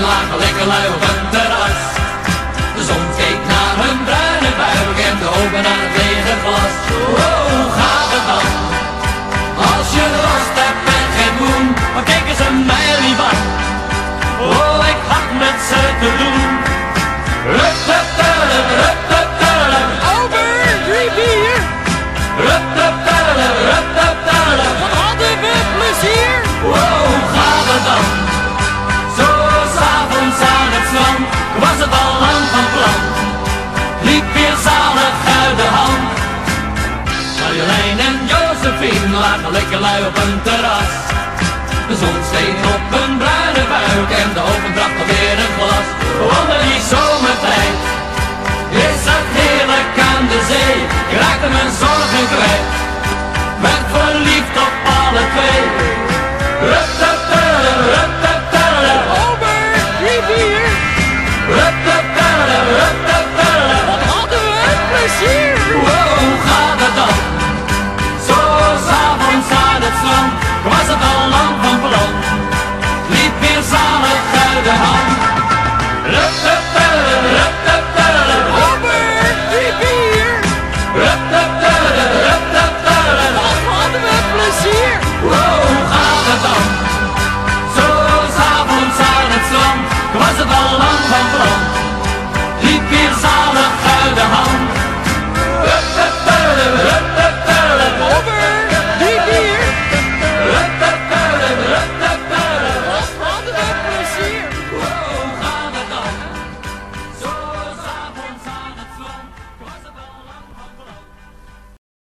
lagen lekker lui op een terras. De zon keek naar hun bruine buik en de ogen aan het lege glas. Oh, hoe gaat het dan? Als je last hebt en geen moen, dan kijken ze mij lief aan. Oh, ik had met ze te doen. Rup, rup, rup, rup, rup, rup. Over drie bier, Rup, rup, rup, rup, rup, rup. wat hadden we plezier. Wow, Josephine lagen lekker lui op een terras. De zon scheen op hun bruine buik en de oven bracht alweer een glas. Onder die zomertijd is het heerlijk aan de zee. Ik raakte mijn zorgen kwijt, werd verliefd op alle twee. Come on, Saddam.